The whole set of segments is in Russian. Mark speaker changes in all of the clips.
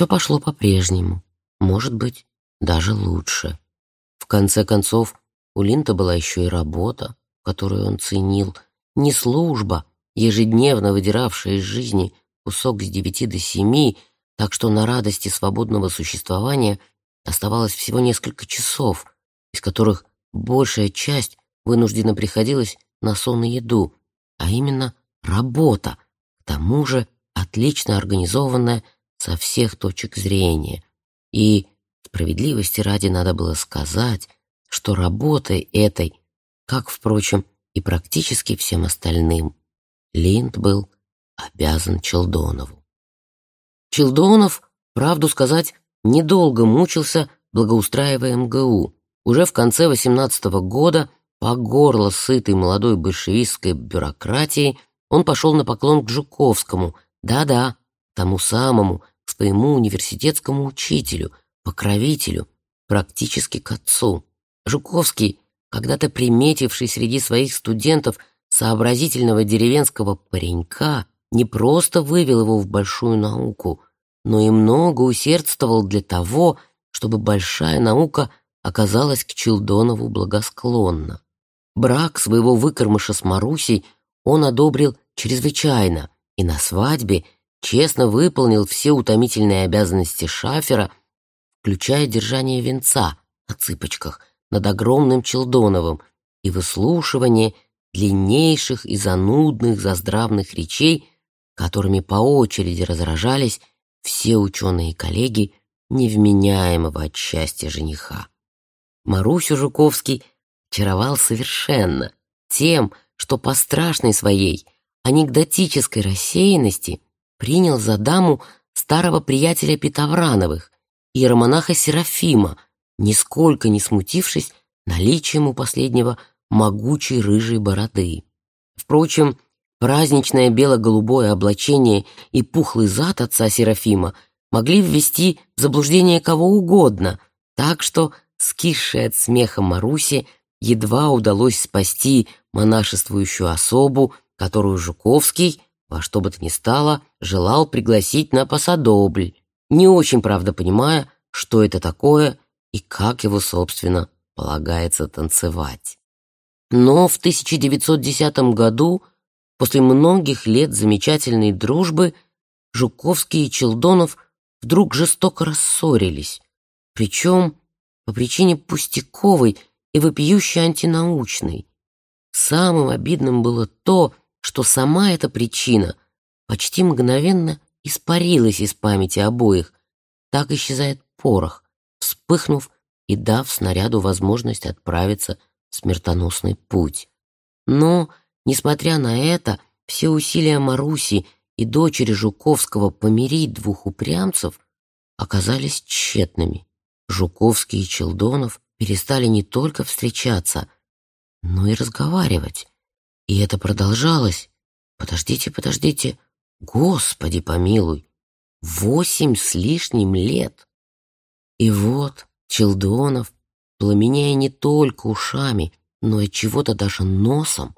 Speaker 1: все пошло по-прежнему, может быть, даже лучше. В конце концов, у Линта была еще и работа, которую он ценил, не служба, ежедневно выдиравшая из жизни кусок с девяти до семи, так что на радости свободного существования оставалось всего несколько часов, из которых большая часть вынуждена приходилась на сон и еду, а именно работа, к тому же отлично организованная со всех точек зрения. И справедливости ради надо было сказать, что работой этой, как, впрочем, и практически всем остальным, Линд был обязан Челдонову. Челдонов, правду сказать, недолго мучился, благоустраивая МГУ. Уже в конце 18 -го года, по горло сытой молодой большевистской бюрократии, он пошел на поклон к Жуковскому, да-да, тому самому, своему университетскому учителю, покровителю, практически к отцу. Жуковский, когда-то приметивший среди своих студентов сообразительного деревенского паренька, не просто вывел его в большую науку, но и много усердствовал для того, чтобы большая наука оказалась к Челдонову благосклонна. Брак своего выкормыша с Марусей он одобрил чрезвычайно и на свадьбе честно выполнил все утомительные обязанности шафера, включая держание венца на цыпочках над огромным Челдоновым и выслушивание длиннейших и занудных заздравных речей, которыми по очереди разражались все ученые коллеги невменяемого от счастья жениха. Марусю Жуковский чаровал совершенно тем, что по страшной своей анекдотической рассеянности принял за даму старого приятеля Петоврановых, иеромонаха Серафима, нисколько не смутившись наличием у последнего могучей рыжей бороды. Впрочем, праздничное бело-голубое облачение и пухлый зад отца Серафима могли ввести в заблуждение кого угодно, так что, скисшая от смеха Маруси, едва удалось спасти монашествующую особу, которую Жуковский, во что бы то ни стало, желал пригласить на посадобль, не очень, правда, понимая, что это такое и как его, собственно, полагается танцевать. Но в 1910 году, после многих лет замечательной дружбы, Жуковский и Челдонов вдруг жестоко рассорились, причем по причине пустяковой и вопиющей антинаучной. Самым обидным было то, что сама эта причина почти мгновенно испарилась из памяти обоих. Так исчезает порох, вспыхнув и дав снаряду возможность отправиться в смертоносный путь. Но, несмотря на это, все усилия Маруси и дочери Жуковского помирить двух упрямцев оказались тщетными. Жуковский и Челдонов перестали не только встречаться, но и разговаривать. И это продолжалось. Подождите, подождите. Господи помилуй. Восемь с лишним лет. И вот Челдонов, пламеняя не только ушами, но и чего-то даже носом,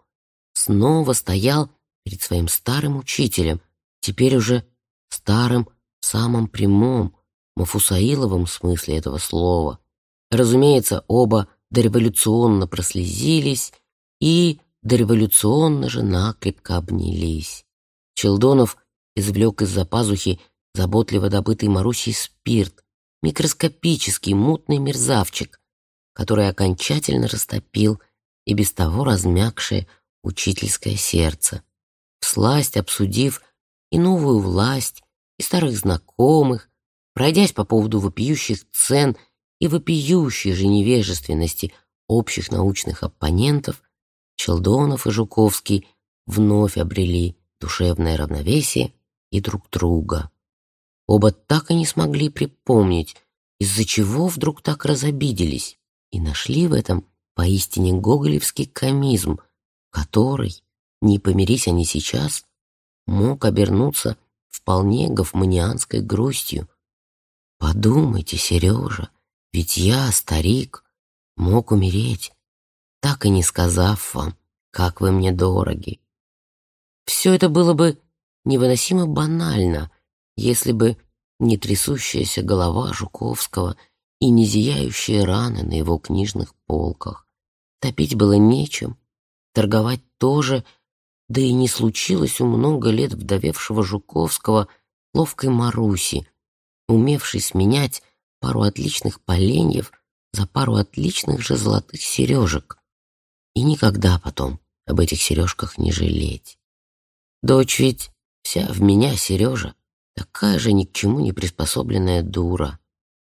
Speaker 1: снова стоял перед своим старым учителем, теперь уже старым в самом прямом, Мафусаиловом смысле этого слова. Разумеется, оба дореволюционно прослезились и дореволюционно же накрепко обнялись. Челдонов извлек из-за пазухи заботливо добытый Марусей спирт, микроскопический мутный мерзавчик, который окончательно растопил и без того размягшее учительское сердце. Всласть обсудив и новую власть, и старых знакомых, пройдясь по поводу вопиющих цен и вопиющей же невежественности общих научных оппонентов, Челдонов и Жуковский вновь обрели душевное равновесие и друг друга. Оба так и не смогли припомнить, из-за чего вдруг так разобиделись, и нашли в этом поистине гоголевский комизм, который, не помирись они сейчас, мог обернуться вполне гофманианской грустью. Подумайте, Сережа, ведь я, старик, мог умереть, так и не сказав вам, как вы мне дороги. Все это было бы невыносимо банально, если бы не трясущаяся голова Жуковского и не зияющие раны на его книжных полках. Топить было нечем, торговать тоже, да и не случилось у много лет вдовевшего Жуковского ловкой Маруси, умевшей сменять пару отличных поленьев за пару отличных же золотых сережек. И никогда потом об этих сережках не жалеть. Дочь ведь вся в меня, Сережа, такая же ни к чему не приспособленная дура.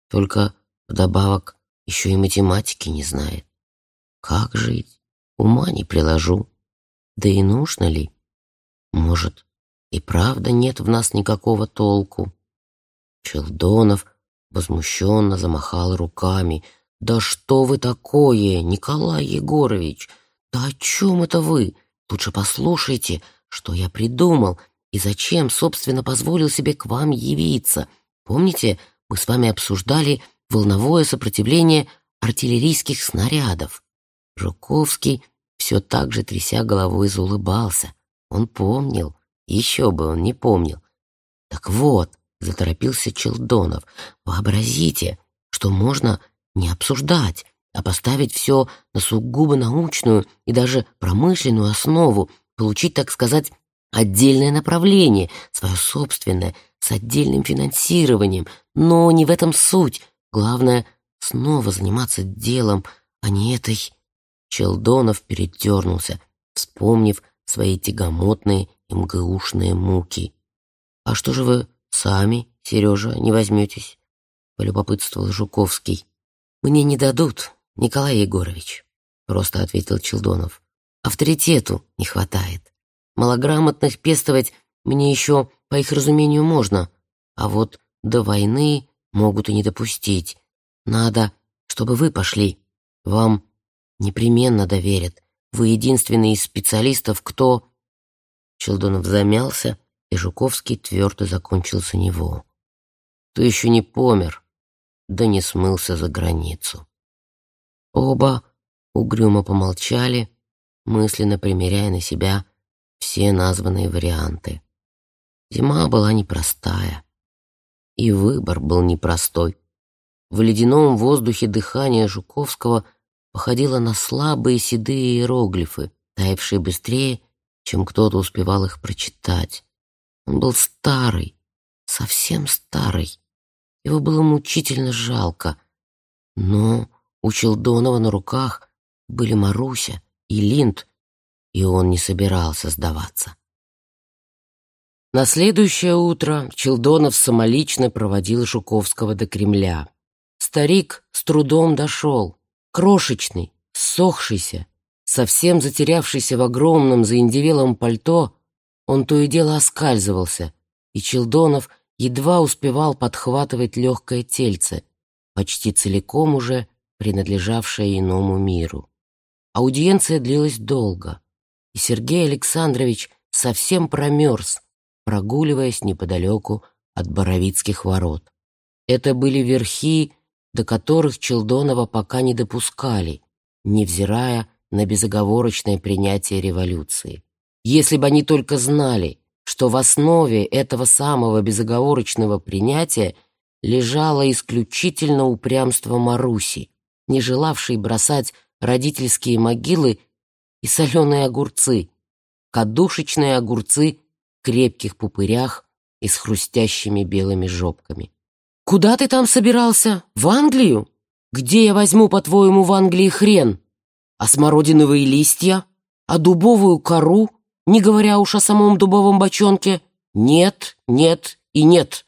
Speaker 1: Только вдобавок еще и математики не знает. Как жить? Ума не приложу. Да и нужно ли? Может, и правда нет в нас никакого толку? Челдонов возмущенно замахал руками. «Да что вы такое, Николай Егорович? Да о чем это вы? Лучше послушайте, что я придумал и зачем, собственно, позволил себе к вам явиться. Помните, мы с вами обсуждали волновое сопротивление артиллерийских снарядов?» Жуковский все так же, тряся головой, заулыбался. Он помнил. Еще бы он не помнил. Так вот, заторопился Челдонов. Вообразите, что можно не обсуждать, а поставить все на сугубо научную и даже промышленную основу, получить, так сказать, отдельное направление, свое собственное, с отдельным финансированием. Но не в этом суть. Главное — снова заниматься делом, а не этой... Челдонов передернулся, вспомнив свои тягомотные МГУшные муки. «А что же вы сами, Сережа, не возьметесь?» — полюбопытствовал Жуковский. «Мне не дадут, Николай Егорович», — просто ответил Челдонов. «Авторитету не хватает. Малограмотных пестовать мне еще, по их разумению, можно, а вот до войны могут и не допустить. Надо, чтобы вы пошли. Вам непременно доверят. Вы единственный из специалистов, кто...» Челдонов замялся, и Жуковский твердо закончил за него. «Ты еще не помер, да не смылся за границу». Оба угрюмо помолчали, мысленно примеряя на себя все названные варианты. Зима была непростая, и выбор был непростой. В ледяном воздухе дыхание Жуковского походило на слабые седые иероглифы, таявшие быстрее, чем кто-то успевал их прочитать. Он был старый, совсем старый. Его было мучительно жалко. Но у Челдонова на руках были Маруся и Линд, и он не собирался сдаваться. На следующее утро Челдонов самолично проводил Жуковского до Кремля. Старик с трудом дошел, крошечный, ссохшийся, Совсем затерявшийся в огромном заиндевелом пальто, он то и дело оскальзывался, и Челдонов едва успевал подхватывать легкое тельце, почти целиком уже принадлежавшее иному миру. Аудиенция длилась долго, и Сергей Александрович совсем промерз, прогуливаясь неподалеку от Боровицких ворот. Это были верхи, до которых Челдонова пока не допускали, невзирая на безоговорочное принятие революции. Если бы они только знали, что в основе этого самого безоговорочного принятия лежало исключительно упрямство Маруси, не желавшей бросать родительские могилы и соленые огурцы, кадушечные огурцы в крепких пупырях и с хрустящими белыми жопками. «Куда ты там собирался? В Англию? Где я возьму, по-твоему, в Англии хрен?» а смородиновые листья, а дубовую кору, не говоря уж о самом дубовом бочонке? Нет, нет и нет.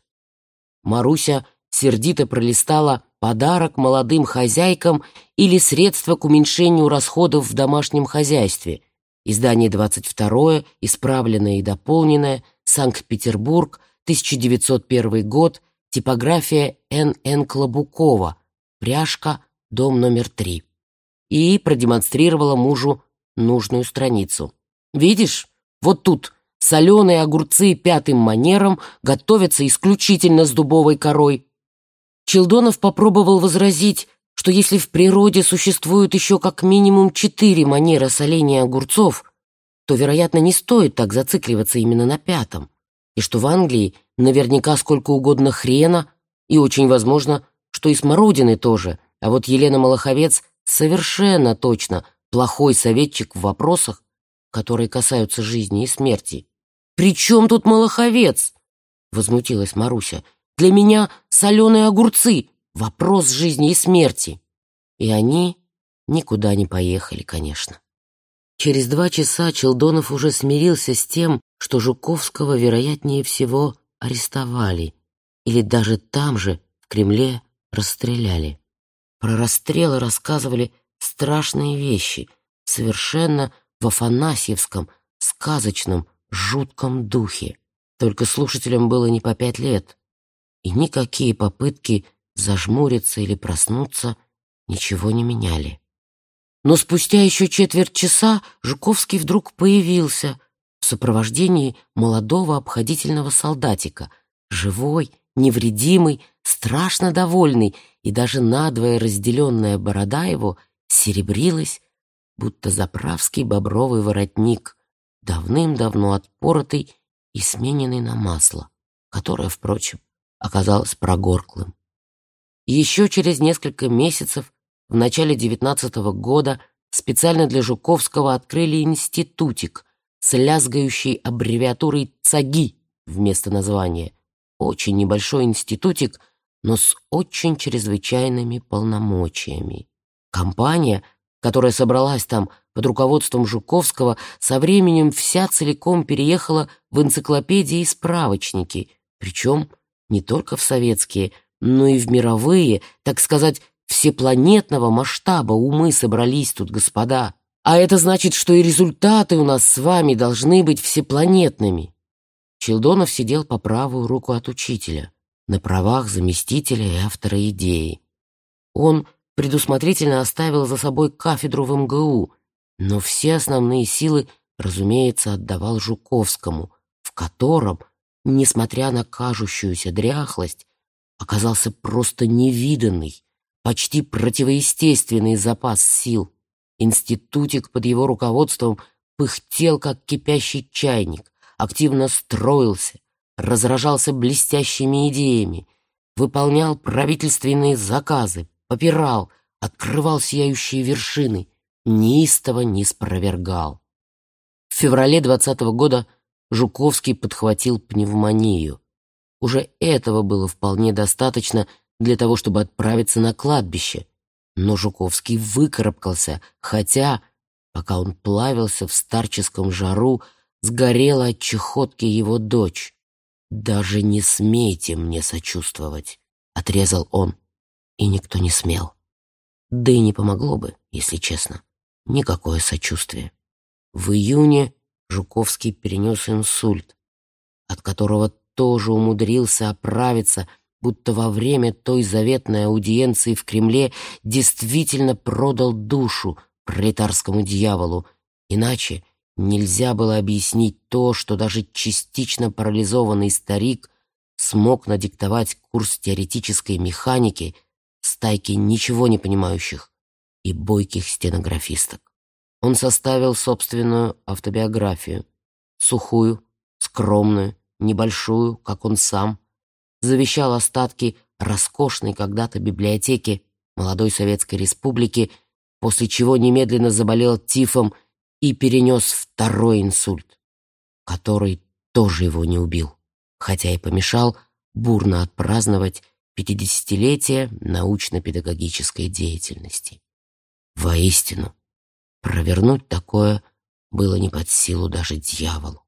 Speaker 1: Маруся сердито пролистала подарок молодым хозяйкам или средства к уменьшению расходов в домашнем хозяйстве. Издание 22 исправленное и дополненное, Санкт-Петербург, 1901 год, типография Н.Н. Клобукова, пряжка, дом номер 3 и продемонстрировала мужу нужную страницу. «Видишь, вот тут соленые огурцы пятым манером готовятся исключительно с дубовой корой». Челдонов попробовал возразить, что если в природе существует еще как минимум четыре манеры соления огурцов, то, вероятно, не стоит так зацикливаться именно на пятом, и что в Англии наверняка сколько угодно хрена, и очень возможно, что и смородины тоже. А вот Елена Малаховец совершенно точно плохой советчик в вопросах, которые касаются жизни и смерти. «При чем тут Малаховец?» — возмутилась Маруся. «Для меня соленые огурцы — вопрос жизни и смерти». И они никуда не поехали, конечно. Через два часа Челдонов уже смирился с тем, что Жуковского, вероятнее всего, арестовали или даже там же, в Кремле, расстреляли. Про расстрелы рассказывали страшные вещи, совершенно в афанасьевском, сказочном, жутком духе. Только слушателям было не по пять лет, и никакие попытки зажмуриться или проснуться ничего не меняли. Но спустя еще четверть часа Жуковский вдруг появился в сопровождении молодого обходительного солдатика, живой, невредимый, страшно довольный, и даже надвое разделенная борода его серебрилась, будто заправский бобровый воротник, давным-давно отпоротый и смененный на масло, которое, впрочем, оказалось прогорклым. Еще через несколько месяцев в начале девятнадцатого года специально для Жуковского открыли институтик с лязгающей аббревиатурой ЦАГИ вместо названия. Очень небольшой институтик, но с очень чрезвычайными полномочиями. Компания, которая собралась там под руководством Жуковского, со временем вся целиком переехала в энциклопедии и справочники, причем не только в советские, но и в мировые, так сказать, Всепланетного масштаба умы собрались тут, господа. А это значит, что и результаты у нас с вами должны быть всепланетными. Челдонов сидел по правую руку от учителя, на правах заместителя и автора идеи. Он предусмотрительно оставил за собой кафедру в МГУ, но все основные силы, разумеется, отдавал Жуковскому, в котором, несмотря на кажущуюся дряхлость, оказался просто невиданный, почти противоестественный запас сил. Институтик под его руководством пыхтел, как кипящий чайник, активно строился, разражался блестящими идеями, выполнял правительственные заказы, попирал, открывал сияющие вершины, неистово не спровергал. В феврале двадцатого года Жуковский подхватил пневмонию. Уже этого было вполне достаточно для того, чтобы отправиться на кладбище. Но Жуковский выкарабкался, хотя, пока он плавился в старческом жару, сгорела от чехотки его дочь. «Даже не смейте мне сочувствовать», — отрезал он. И никто не смел. Да и не помогло бы, если честно. Никакое сочувствие. В июне Жуковский перенес инсульт, от которого тоже умудрился оправиться — будто во время той заветной аудиенции в Кремле действительно продал душу пролетарскому дьяволу. Иначе нельзя было объяснить то, что даже частично парализованный старик смог надиктовать курс теоретической механики стайки ничего не понимающих и бойких стенографисток. Он составил собственную автобиографию, сухую, скромную, небольшую, как он сам, завещал остатки роскошной когда-то библиотеки молодой Советской Республики, после чего немедленно заболел тифом и перенес второй инсульт, который тоже его не убил, хотя и помешал бурно отпраздновать пятидесятилетие научно-педагогической деятельности. Воистину, провернуть такое было не под силу даже дьяволу.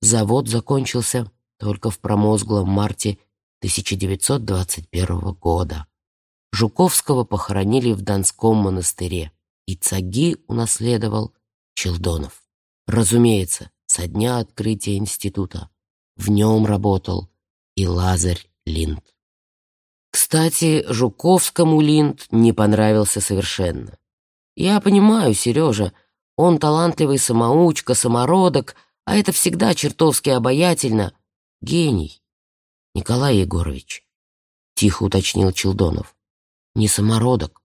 Speaker 1: Завод закончился только в промозглом марте 1921 года. Жуковского похоронили в Донском монастыре, и цаги унаследовал Челдонов. Разумеется, со дня открытия института. В нем работал и Лазарь Линд. Кстати, Жуковскому Линд не понравился совершенно. Я понимаю, Сережа, он талантливый самоучка, самородок, а это всегда чертовски обаятельно. Гений. Николай Егорович, тихо уточнил Челдонов, не самородок,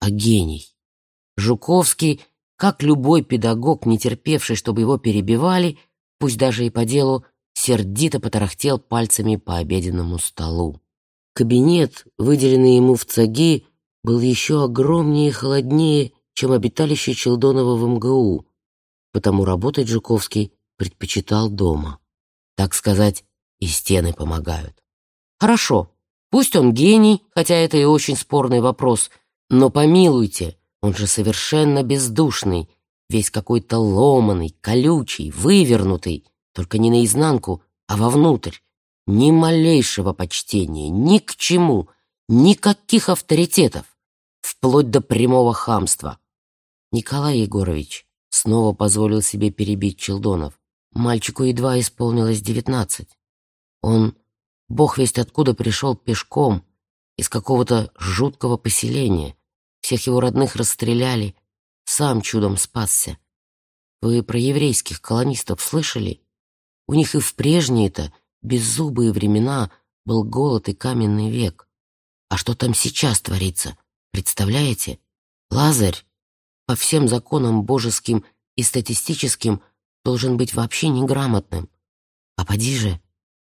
Speaker 1: а гений. Жуковский, как любой педагог, не терпевший, чтобы его перебивали, пусть даже и по делу, сердито потарахтел пальцами по обеденному столу. Кабинет, выделенный ему в ЦАГИ, был еще огромнее и холоднее, чем обиталище Челдонова в МГУ, потому работать Жуковский предпочитал дома. Так сказать, и стены помогают. Хорошо, пусть он гений, хотя это и очень спорный вопрос, но помилуйте, он же совершенно бездушный, весь какой-то ломаный, колючий, вывернутый, только не наизнанку, а вовнутрь. Ни малейшего почтения, ни к чему, никаких авторитетов, вплоть до прямого хамства. Николай Егорович снова позволил себе перебить Челдонов. Мальчику едва исполнилось девятнадцать. Он, бог весть откуда, пришел пешком из какого-то жуткого поселения. Всех его родных расстреляли, сам чудом спасся. Вы про еврейских колонистов слышали? У них и в прежние-то беззубые времена был голод и каменный век. А что там сейчас творится, представляете? Лазарь по всем законам божеским и статистическим должен быть вообще неграмотным. А поди же,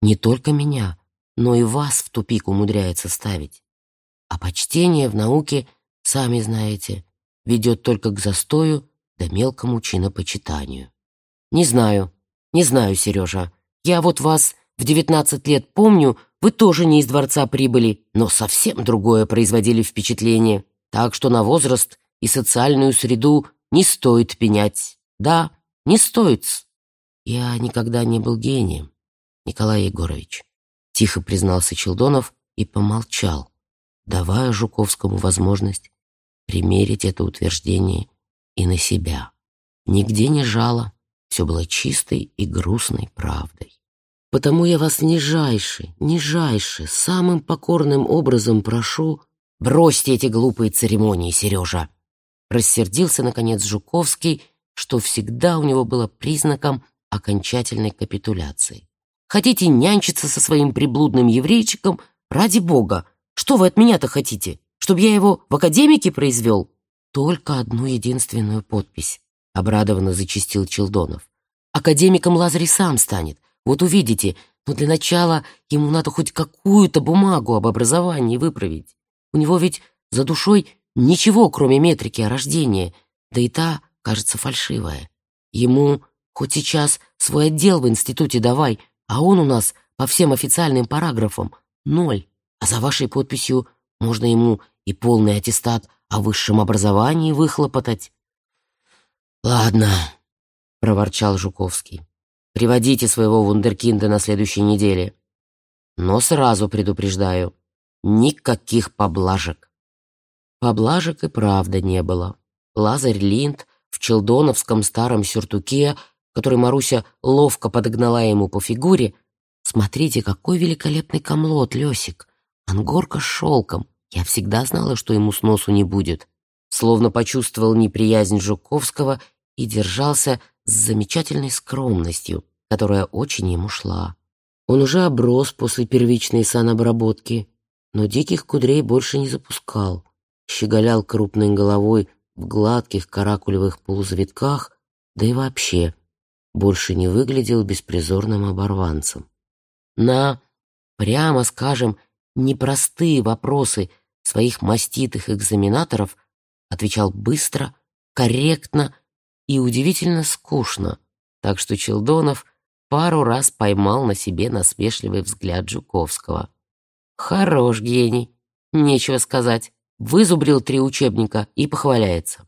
Speaker 1: не только меня, но и вас в тупик умудряется ставить. А почтение в науке, сами знаете, ведет только к застою да мелкому чинопочитанию. Не знаю, не знаю, Сережа. Я вот вас в девятнадцать лет помню, вы тоже не из дворца прибыли, но совсем другое производили впечатление. Так что на возраст и социальную среду не стоит пенять. Да, не стоит. Я никогда не был гением, Николай Егорович. Тихо признался Челдонов и помолчал, давая Жуковскому возможность примерить это утверждение и на себя. Нигде не жало, все было чистой и грустной правдой. Потому я вас нижайше, нижайше, самым покорным образом прошу, бросьте эти глупые церемонии, Сережа. Рассердился, наконец, Жуковский, что всегда у него было признаком окончательной капитуляции. Хотите нянчиться со своим приблудным еврейчиком? Ради бога! Что вы от меня-то хотите? Чтобы я его в академике произвел? Только одну единственную подпись, обрадованно зачистил Челдонов. Академиком Лазарь сам станет. Вот увидите, но для начала ему надо хоть какую-то бумагу об образовании выправить. У него ведь за душой ничего, кроме метрики о рождении, да и та, кажется, фальшивая. Ему хоть сейчас свой отдел в институте давай, а он у нас по всем официальным параграфам ноль. А за вашей подписью можно ему и полный аттестат о высшем образовании выхлопотать. «Ладно», — проворчал Жуковский, — «приводите своего вундеркинда на следующей неделе. Но сразу предупреждаю, никаких поблажек». Поблажек и правда не было. Лазарь Линд в челдоновском старом сюртуке, который Маруся ловко подогнала ему по фигуре, «Смотрите, какой великолепный комлот, Лесик! Ангорка с шелком! Я всегда знала, что ему сносу не будет!» Словно почувствовал неприязнь Жуковского и держался с замечательной скромностью, которая очень ему шла. Он уже оброс после первичной санобработки, но диких кудрей больше не запускал, щеголял крупной головой в гладких каракулевых полузавитках, да и вообще больше не выглядел беспризорным оборванцем. На, прямо скажем, непростые вопросы своих маститых экзаменаторов отвечал быстро, корректно и удивительно скучно, так что Челдонов пару раз поймал на себе насмешливый взгляд Жуковского. Хорош гений, нечего сказать. Вызубрил три учебника и похваляется.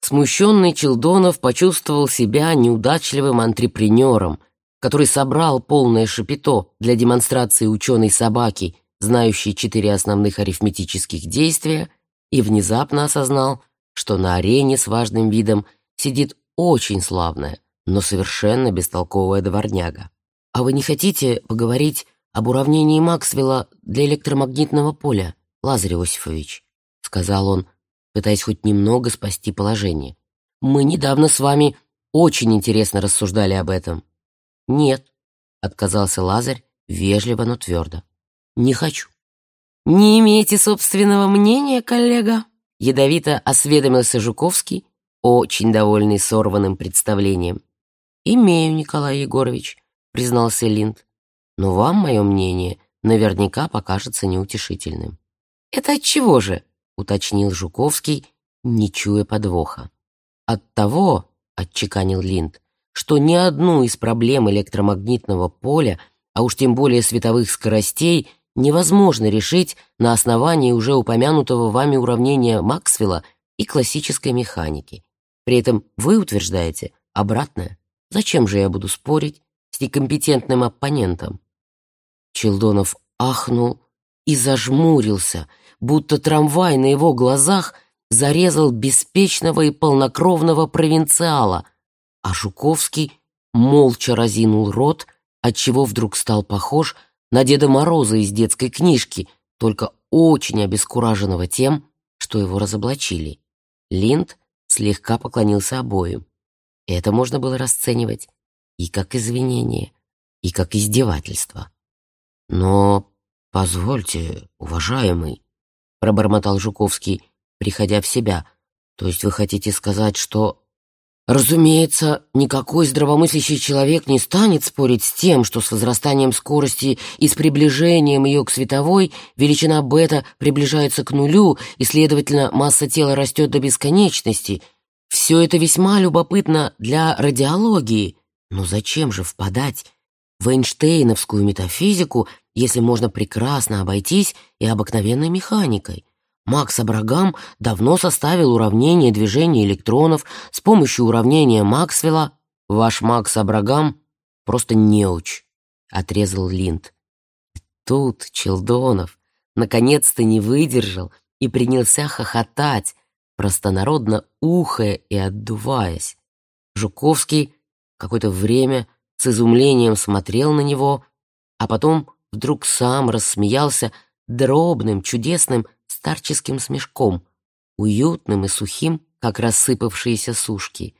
Speaker 1: Смущенный Челдонов почувствовал себя неудачливым антрепренером, который собрал полное шапито для демонстрации ученой собаки, знающей четыре основных арифметических действия, и внезапно осознал, что на арене с важным видом сидит очень славная, но совершенно бестолковая дворняга. А вы не хотите поговорить об уравнении Максвелла для электромагнитного поля, Лазарь Иосифович? сказал он, пытаясь хоть немного спасти положение. Мы недавно с вами очень интересно рассуждали об этом. Нет, отказался Лазарь вежливо, но твердо. Не хочу. Не имеете собственного мнения, коллега? Ядовито осведомился Жуковский, очень довольный сорванным представлением. «Имею, Николай Егорович, признался Линд. «Но вам мое мнение наверняка покажется неутешительным». «Это от чего же?» — уточнил Жуковский, не чуя подвоха. «От того, — отчеканил Линд, — что ни одну из проблем электромагнитного поля, а уж тем более световых скоростей, невозможно решить на основании уже упомянутого вами уравнения Максвелла и классической механики. При этом вы утверждаете обратное. Зачем же я буду спорить с некомпетентным оппонентом?» Челдонов ахнул и зажмурился, будто трамвай на его глазах зарезал беспечного и полнокровного провинциала, а Жуковский молча разинул рот, отчего вдруг стал похож на Деда Мороза из детской книжки, только очень обескураженного тем, что его разоблачили. Линд слегка поклонился обоим. Это можно было расценивать и как извинение, и как издевательство. «Но позвольте, уважаемый», — пробормотал Жуковский, приходя в себя, «то есть вы хотите сказать, что Разумеется, никакой здравомыслящий человек не станет спорить с тем, что с возрастанием скорости и с приближением ее к световой величина бета приближается к нулю, и, следовательно, масса тела растет до бесконечности. Все это весьма любопытно для радиологии. Но зачем же впадать в Эйнштейновскую метафизику, если можно прекрасно обойтись и обыкновенной механикой? Макс Абрагам давно составил уравнение движения электронов с помощью уравнения Максвелла. Ваш Макс Абрагам просто неуч, отрезал Линд. Тут Челдонов наконец-то не выдержал и принялся хохотать, простонародно ухая и отдуваясь. Жуковский какое-то время с изумлением смотрел на него, а потом вдруг сам рассмеялся дробным, чудесным, старческим смешком, уютным и сухим, как рассыпавшиеся сушки.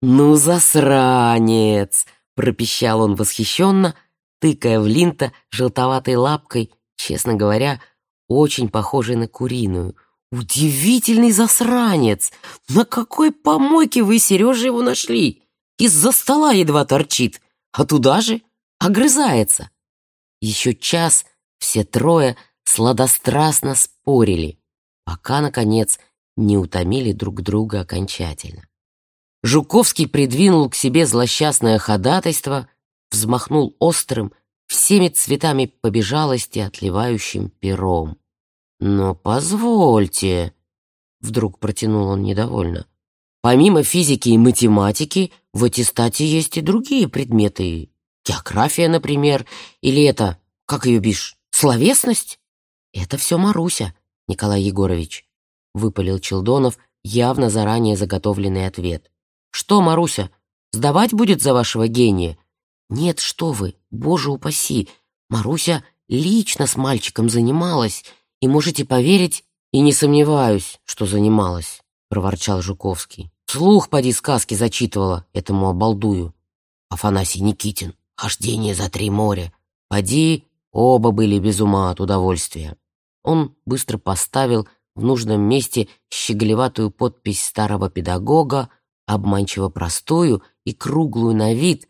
Speaker 1: «Ну, засранец!» — пропищал он восхищенно, тыкая в Линта желтоватой лапкой, честно говоря, очень похожей на куриную. «Удивительный засранец! На какой помойке вы, Сережа, его нашли? Из-за стола едва торчит, а туда же огрызается!» Еще час все трое сладострастно спорили, пока, наконец, не утомили друг друга окончательно. Жуковский придвинул к себе злосчастное ходатайство, взмахнул острым, всеми цветами побежалости отливающим пером. «Но позвольте», — вдруг протянул он недовольно, «помимо физики и математики в аттестате есть и другие предметы. География, например, или это, как ее бишь, словесность?» «Это все Маруся, Николай Егорович», — выпалил Челдонов явно заранее заготовленный ответ. «Что, Маруся, сдавать будет за вашего гения?» «Нет, что вы, боже упаси, Маруся лично с мальчиком занималась, и можете поверить, и не сомневаюсь, что занималась», — проворчал Жуковский. «Слух поди сказки зачитывала этому обалдую. Афанасий Никитин, хождение за три моря. Поди, оба были без ума от удовольствия». Он быстро поставил в нужном месте щеголеватую подпись старого педагога, обманчиво простую и круглую на вид,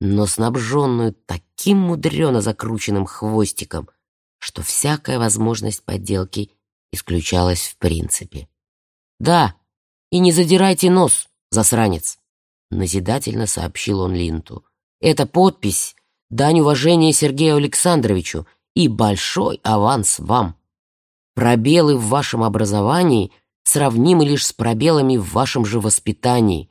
Speaker 1: но снабженную таким мудрено закрученным хвостиком, что всякая возможность подделки исключалась в принципе. «Да, и не задирайте нос, засранец!» — назидательно сообщил он Линту. «Эта подпись — дань уважения Сергею Александровичу и большой аванс вам!» Пробелы в вашем образовании сравнимы лишь с пробелами в вашем же воспитании.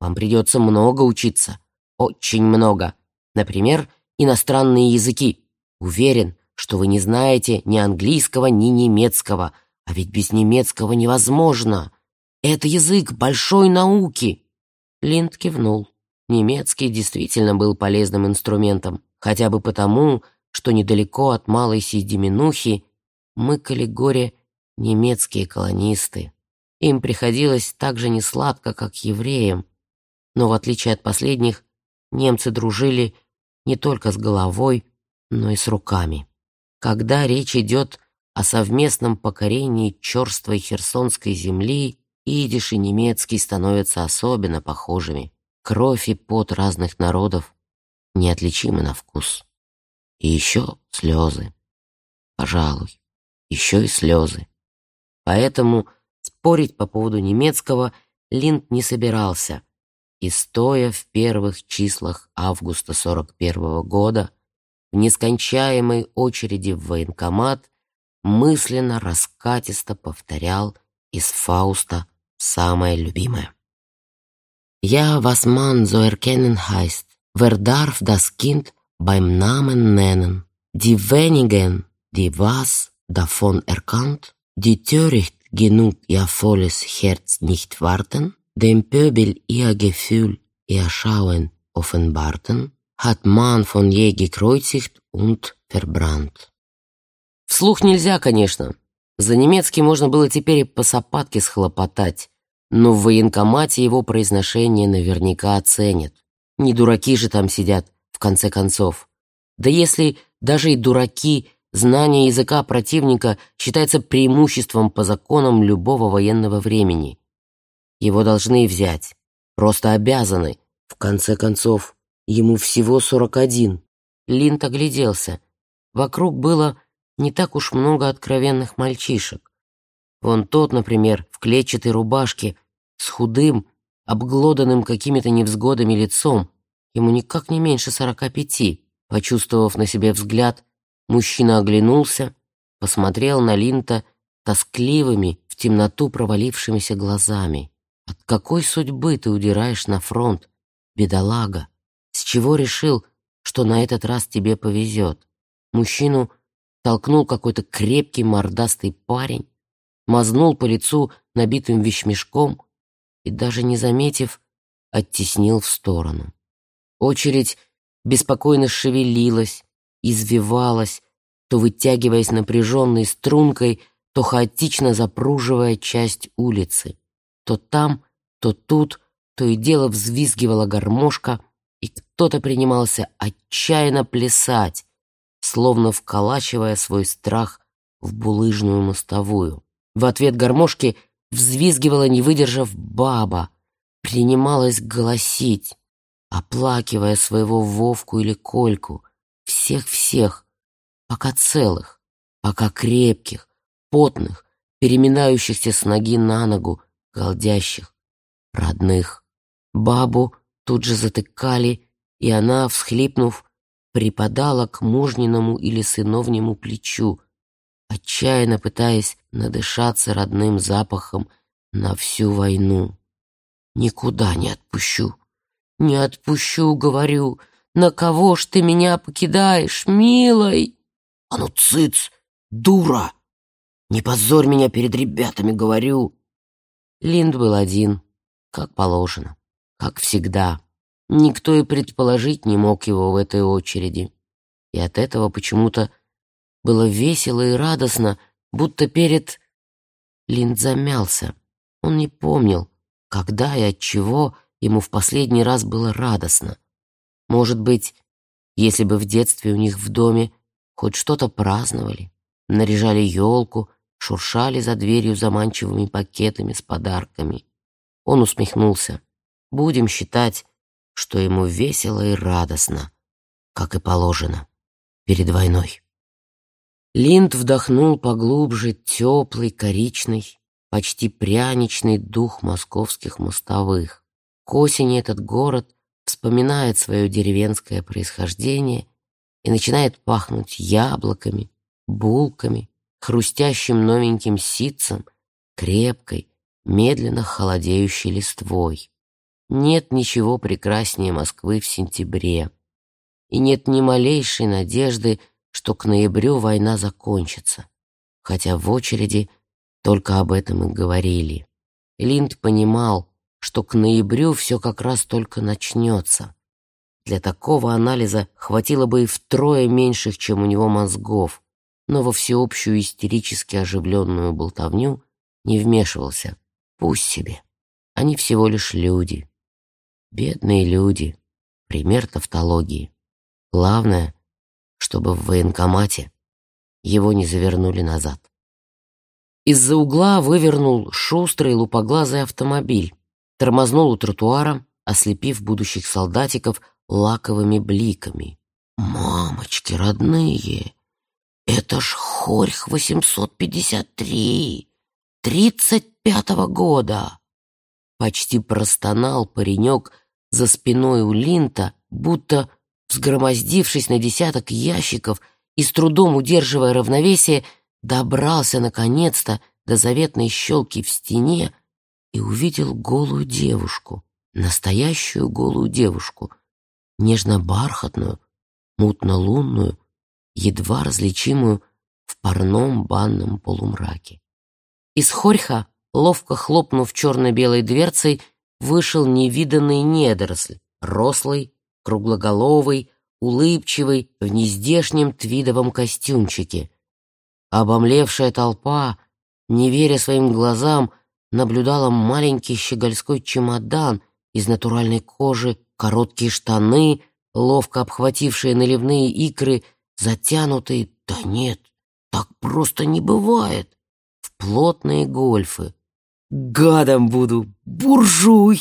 Speaker 1: Вам придется много учиться. Очень много. Например, иностранные языки. Уверен, что вы не знаете ни английского, ни немецкого. А ведь без немецкого невозможно. Это язык большой науки. Линд кивнул. Немецкий действительно был полезным инструментом, хотя бы потому, что недалеко от малой Сидиминухи мыкали горе немецкие колонисты. Им приходилось так же несладко, как евреям, но в отличие от последних, немцы дружили не только с головой, но и с руками. Когда речь идет о совместном покорении черствой херсонской земли, идиш и немецкий становятся особенно похожими. Кровь и пот разных народов неотличимы на вкус. И еще слезы. Пожалуй, еще и слезы. Поэтому спорить по поводу немецкого Линд не собирался. И стоя в первых числах августа 41 -го года в нескончаемой очереди в военкомат мысленно раскатисто повторял из Фауста самое любимое. «Ja, was man so erkennen heißt, wer darf das Kind beim Namen nennen? Die davon erkannt, die töricht genug ihr volles Herz nicht warten, dem Pöbel ihr Gefühl, ihr Schauen offenbarten, hat man von je gekreuzigt und verbrannt. Вслух нельзя, конечно. За немецкий можно было теперь и по сапатке схлопотать, но в военкомате его произношение наверняка оценят. Не дураки же там сидят, в конце концов. Да если даже и дураки, знание языка противника считается преимуществом по законам любого военного времени. Его должны взять, просто обязаны. В конце концов, ему всего сорок один. Линд огляделся. Вокруг было не так уж много откровенных мальчишек. Вон тот, например, в клетчатой рубашке, с худым, обглоданным какими-то невзгодами лицом, ему никак не меньше сорока пяти. Почувствовав на себе взгляд, мужчина оглянулся, посмотрел на Линта тоскливыми, в темноту провалившимися глазами. «От какой судьбы ты удираешь на фронт, бедолага? С чего решил, что на этот раз тебе повезет?» Мужчину толкнул какой-то крепкий мордастый парень, мазнул по лицу набитым вещмешком и, даже не заметив, оттеснил в сторону. Очередь беспокойно шевелилась, извивалась, то вытягиваясь напряженной стрункой, то хаотично запруживая часть улицы. То там, то тут, то и дело взвизгивала гармошка, и кто-то принимался отчаянно плясать, словно вколачивая свой страх в булыжную мостовую. В ответ гармошки взвизгивала, не выдержав, баба, принималась голосить, оплакивая своего Вовку или Кольку, всех-всех, пока целых, пока крепких, потных, переминающихся с ноги на ногу, голдящих, родных. Бабу тут же затыкали, и она, всхлипнув, припадала к мужниному или сыновнему плечу, отчаянно пытаясь надышаться родным запахом на всю войну. «Никуда не отпущу, не отпущу, говорю, на кого ж ты меня покидаешь, милой?» «А ну, цыц, дура! Не позорь меня перед ребятами, говорю!» Линд был один, как положено, как всегда. Никто и предположить не мог его в этой очереди. И от этого почему-то было весело и радостно, будто перед... Линд замялся. Он не помнил, когда и от чего ему в последний раз было радостно. Может быть, если бы в детстве у них в доме хоть что-то праздновали, наряжали елку, шуршали за дверью заманчивыми пакетами с подарками. Он усмехнулся. Будем считать, что ему весело и радостно, как и положено, перед войной. Линд вдохнул поглубже теплый, коричный, почти пряничный дух московских мостовых. К осени этот город вспоминает свое деревенское происхождение и начинает пахнуть яблоками, булками, хрустящим новеньким ситцем, крепкой, медленно холодеющей листвой. Нет ничего прекраснее Москвы в сентябре. И нет ни малейшей надежды, что к ноябрю война закончится. Хотя в очереди только об этом и говорили. Линд понимал, что к ноябрю все как раз только начнется. Для такого анализа хватило бы и втрое меньших, чем у него мозгов, но во всеобщую истерически оживленную болтовню не вмешивался. Пусть себе. Они всего лишь люди. Бедные люди. Пример тавтологии. Главное, чтобы в военкомате его не завернули назад. Из-за угла вывернул шустрый лупоглазый автомобиль, тормознул у тротуара, ослепив будущих солдатиков лаковыми бликами. «Мамочки родные! Это ж Хорьх 853! Тридцать пятого года!» Почти простонал паренек за спиной у Линта, будто, взгромоздившись на десяток ящиков и с трудом удерживая равновесие, добрался наконец-то до заветной щелки в стене и увидел голую девушку, настоящую голую девушку, нежно-бархатную, мутно-лунную, едва различимую в парном банном полумраке. Из хорьха, ловко хлопнув черно-белой дверцей, вышел невиданный недоросль, рослый, круглоголовый, улыбчивый, в нездешнем твидовом костюмчике. Обомлевшая толпа, не веря своим глазам, наблюдала маленький щегольской чемодан из натуральной кожи, короткие штаны, ловко обхватившие наливные икры, затянутые, да нет, так просто не бывает, в плотные гольфы. «Гадом буду! Буржуй!»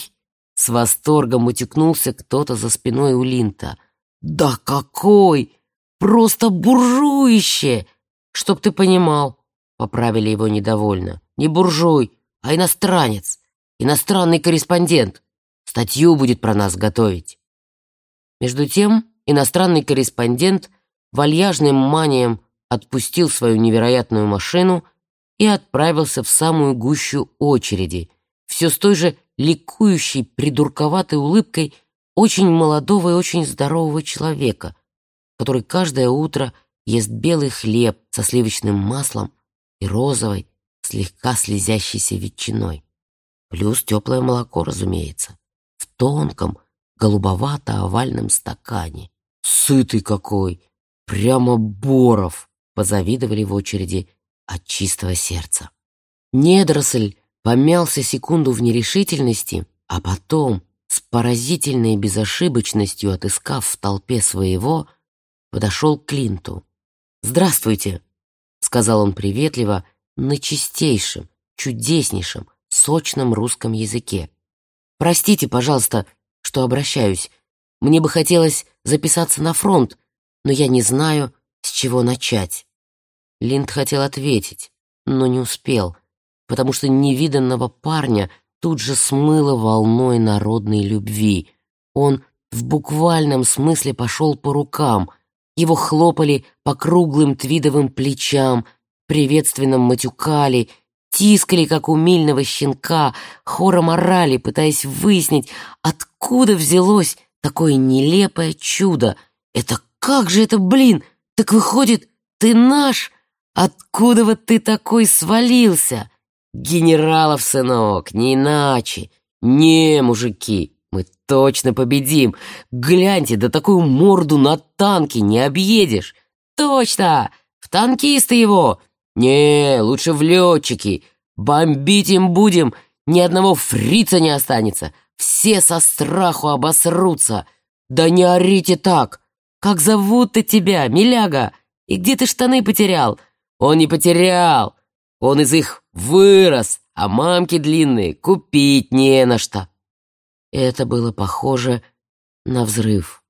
Speaker 1: С восторгом утекнулся кто-то за спиной у Линта. «Да какой! Просто буржуище! Чтоб ты понимал!» Поправили его недовольно. «Не буржуй, а иностранец, иностранный корреспондент. Статью будет про нас готовить». Между тем иностранный корреспондент вальяжным манием отпустил свою невероятную машину и отправился в самую гущу очереди, все с той же ликующей, придурковатой улыбкой очень молодого и очень здорового человека, который каждое утро ест белый хлеб со сливочным маслом и розовой, слегка слезящейся ветчиной. Плюс теплое молоко, разумеется, в тонком, голубовато-овальном стакане. Сытый какой! Прямо Боров! Позавидовали в очереди от чистого сердца. Недросль помялся секунду в нерешительности, а потом, с поразительной безошибочностью отыскав в толпе своего, подошел к Клинту. «Здравствуйте», — сказал он приветливо, на чистейшем, чудеснейшем, сочном русском языке. «Простите, пожалуйста, что обращаюсь. Мне бы хотелось записаться на фронт, но я не знаю, с чего начать». Линд хотел ответить, но не успел, потому что невиданного парня тут же смыло волной народной любви. Он в буквальном смысле пошел по рукам, его хлопали по круглым твидовым плечам, приветственно матюкали, тискали, как умильного щенка, хором орали, пытаясь выяснить, откуда взялось такое нелепое чудо. Это как же это, блин? Так выходит, ты наш? Откуда вот ты такой свалился? Генералов, сынок, не иначе. Не, мужики, мы точно победим. Гляньте, да такую морду на танке не объедешь. Точно, в танкисты его. Не, лучше в летчики. Бомбить им будем, ни одного фрица не останется. Все со страху обосрутся. Да не орите так. Как зовут-то тебя, миляга? И где ты штаны потерял? Он не потерял, он из их вырос, а мамки длинные купить не на что. Это было похоже на взрыв.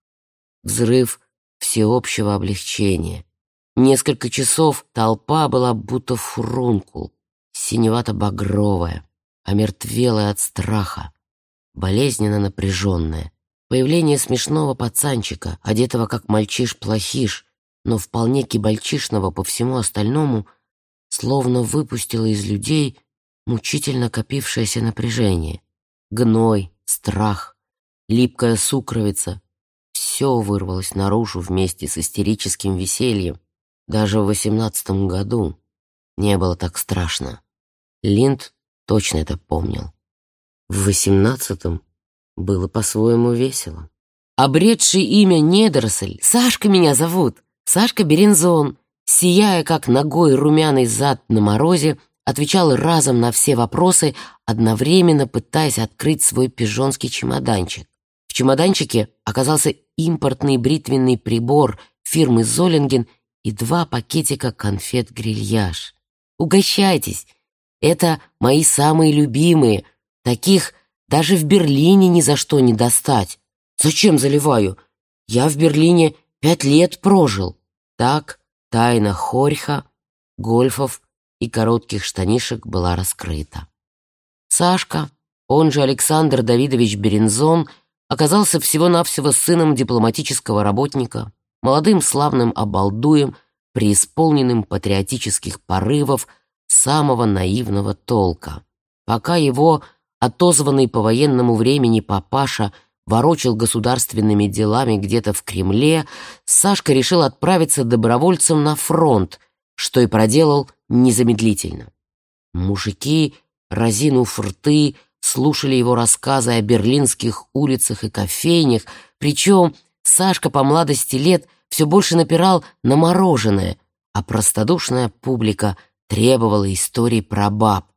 Speaker 1: Взрыв всеобщего облегчения. Несколько часов толпа была будто фурункул, синевато-багровая, омертвелая от страха, болезненно напряженная. Появление смешного пацанчика, одетого как мальчиш-плохиш, но вполне кибальчишного по всему остальному, словно выпустила из людей мучительно копившееся напряжение. Гной, страх, липкая сукровица — все вырвалось наружу вместе с истерическим весельем. Даже в восемнадцатом году не было так страшно. Линд точно это помнил. В восемнадцатом было по-своему весело. Обретший имя недоросль, Сашка меня зовут, Сашка Берензон, сияя как ногой румяный зад на морозе, отвечал разом на все вопросы, одновременно пытаясь открыть свой пижонский чемоданчик. В чемоданчике оказался импортный бритвенный прибор фирмы «Золинген» и два пакетика конфет-грильяж. «Угощайтесь! Это мои самые любимые. Таких даже в Берлине ни за что не достать. Зачем заливаю? я в Берлине пять лет прожил. Так тайна Хорьха, гольфов и коротких штанишек была раскрыта. Сашка, он же Александр Давидович Берензон, оказался всего-навсего сыном дипломатического работника, молодым славным обалдуем, преисполненным патриотических порывов самого наивного толка. Пока его отозванный по военному времени папаша ворочил государственными делами где-то в Кремле, Сашка решил отправиться добровольцем на фронт, что и проделал незамедлительно. Мужики, разинув рты, слушали его рассказы о берлинских улицах и кофейнях, причем Сашка по младости лет все больше напирал на мороженое, а простодушная публика требовала историй про баб.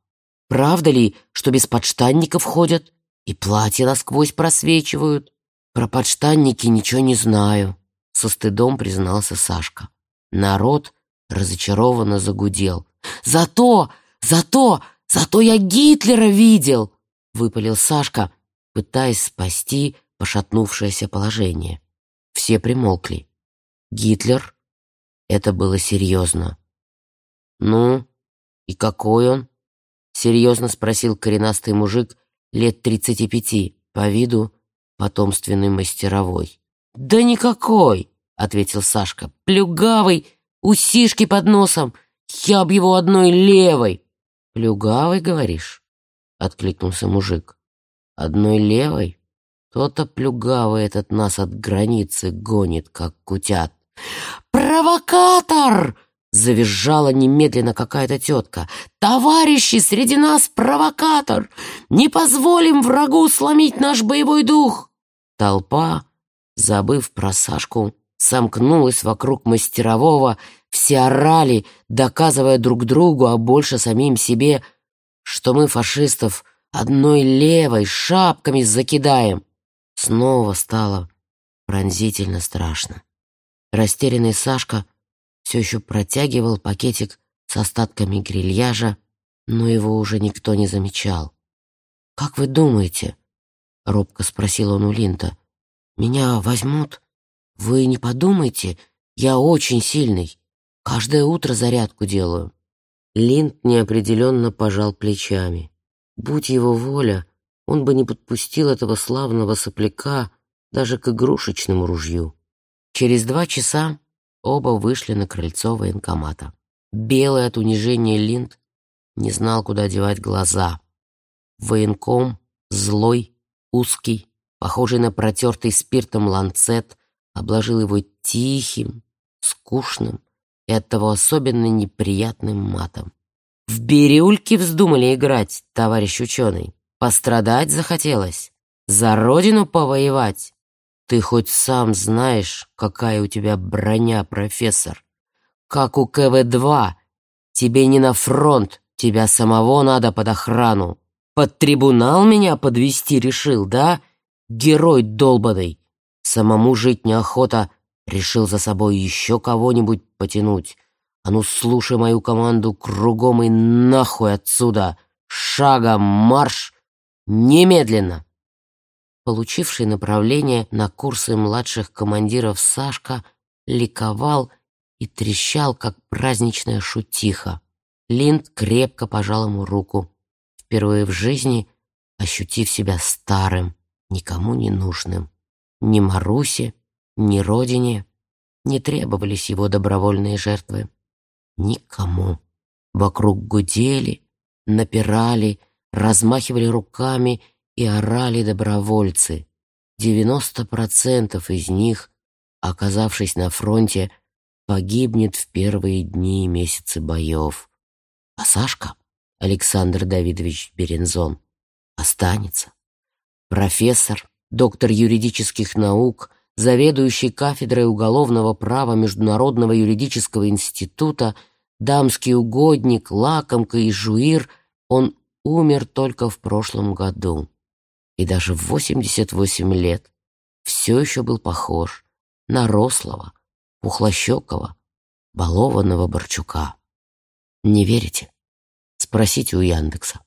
Speaker 1: Правда ли, что без подштанников ходят и платья насквозь просвечивают? Про подштанники ничего не знаю, со стыдом признался Сашка. Народ разочарованно загудел. Зато, зато, зато я Гитлера видел, выпалил Сашка, пытаясь спасти пошатнувшееся положение. Все примолкли. Гитлер? Это было серьезно. «Ну, и какой он?» — серьезно спросил коренастый мужик лет тридцати пяти, по виду потомственный мастеровой. «Да никакой!» — ответил Сашка. «Плюгавый, усишки под носом, я б его одной левой!» «Плюгавый, говоришь?» — откликнулся мужик. «Одной левой? То-то плюгавый этот нас от границы гонит, как кутят». «Провокатор!» Завизжала немедленно какая-то тетка. «Товарищи, среди нас провокатор! Не позволим врагу сломить наш боевой дух!» Толпа, забыв про Сашку, сомкнулась вокруг мастерового, все орали, доказывая друг другу, а больше самим себе, что мы фашистов одной левой шапками закидаем. Снова стало пронзительно страшно. Растерянный Сашка все еще протягивал пакетик с остатками грильяжа, но его уже никто не замечал. «Как вы думаете?» — робко спросил он у Линта. «Меня возьмут? Вы не подумайте, я очень сильный. Каждое утро зарядку делаю». Линд неопределенно пожал плечами. Будь его воля, он бы не подпустил этого славного сопляка даже к игрушечному ружью. Через два часа Оба вышли на крыльцо военкомата. Белый от унижения Линд не знал, куда девать глаза. Военком, злой, узкий, похожий на протертый спиртом ланцет, обложил его тихим, скучным и оттого особенно неприятным матом. «В бирюльке вздумали играть, товарищ ученый. Пострадать захотелось. За родину повоевать. Ты хоть сам знаешь, какая у тебя броня, профессор? Как у КВ-2. Тебе не на фронт, тебя самого надо под охрану. Под трибунал меня подвести решил, да? Герой долбаный. Самому жить неохота, решил за собой еще кого-нибудь потянуть. А ну слушай мою команду кругом и нахуй отсюда. Шагом марш! Немедленно! получивший направление на курсы младших командиров Сашка, ликовал и трещал, как праздничная шутиха. Линд крепко пожал ему руку, впервые в жизни ощутив себя старым, никому не нужным. Ни Марусе, ни Родине не требовались его добровольные жертвы. Никому. Вокруг гудели, напирали, размахивали руками и орали добровольцы. Девяносто процентов из них, оказавшись на фронте, погибнет в первые дни и месяцы боев. А Сашка, Александр Давидович Берензон, останется. Профессор, доктор юридических наук, заведующий кафедрой уголовного права Международного юридического института, дамский угодник, лакомка и жуир, он умер только в прошлом году и даже в 88 лет все еще был похож на рослого, пухлощекого, балованного Борчука. Не верите? Спросите у Яндекса.